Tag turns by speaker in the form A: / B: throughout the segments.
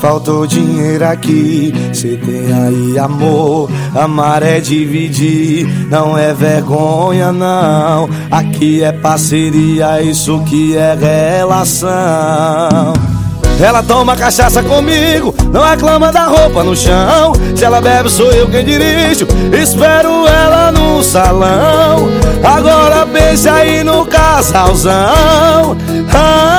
A: Faltou dinheiro aqui, cê tem aí amor. Amar é dividir, não é vergonha, não. Aqui é parceria, isso que é relação. Ela toma cachaça comigo, não reclama da roupa no chão. Se ela bebe, sou eu quem dirijo. Espero ela no salão. Agora pensa aí no casalzão. Ah,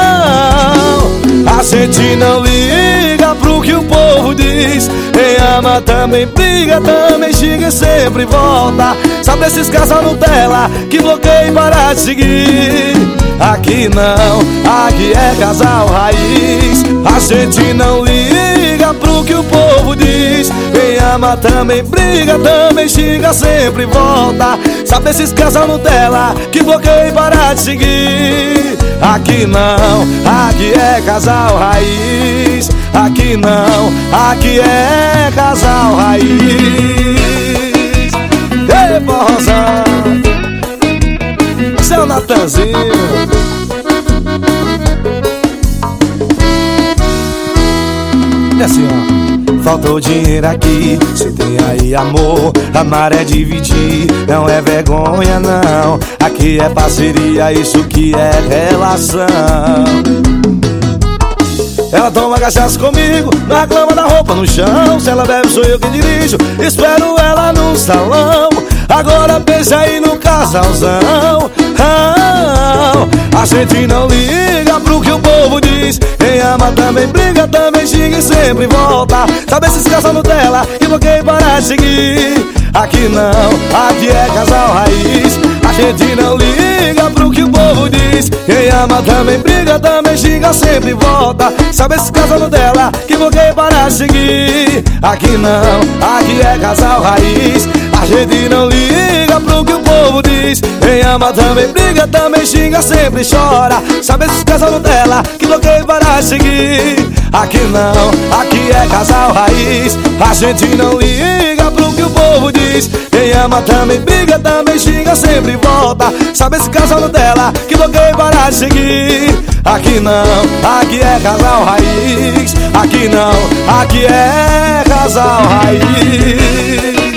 A: a gente não liga pro que o povo diz. Quem ama também briga, também xinga e sempre volta. Sabe esses casal Nutella que bloqueia para de seguir? Aqui não, aqui é casal raiz. A gente não liga pro que o povo diz. Quem ama também briga, também xinga, sempre volta. Sabe esses casal Nutella que bloqueia para de seguir? Aqui não, aqui é casal raiz. Aqui não, aqui é casal raiz. Ei, Rosa, seu Natanzinho. É assim, ó. Faltou dinheiro aqui, cê tem aí amor. Amar é dividir, não é vergonha, não. Aqui é parceria, isso que é relação. Ela toma cachaça comigo, não reclama da roupa no chão. Se ela bebe, sou eu que dirijo. Espero ela no salão. Agora pensa aí no casalzão. Ah, a gente não liga pro que o povo diz. Quem ama também briga, também xinga e sempre volta. Sabe esses casal Nutella que bloqueio para seguir? Aqui não, aqui é casal raiz. A gente não liga pro que o povo diz. Quem ama também briga, também xinga, sempre volta. Sabe esse casal dela que bloqueio para seguir? Aqui não, aqui é casal raiz. A gente não liga pro que o povo diz. Quem ama também briga, também xinga, sempre chora. Sabe esses casal dela que bloqueio para seguir? Aqui não, aqui é casal raiz. A gente não liga pro que o povo diz. Quem ama também briga, também xinga, sempre volta. Sabe esse casal dela que bloqueio para seguir? Aqui não, aqui é casal raiz. Aqui não, aqui é casal raiz.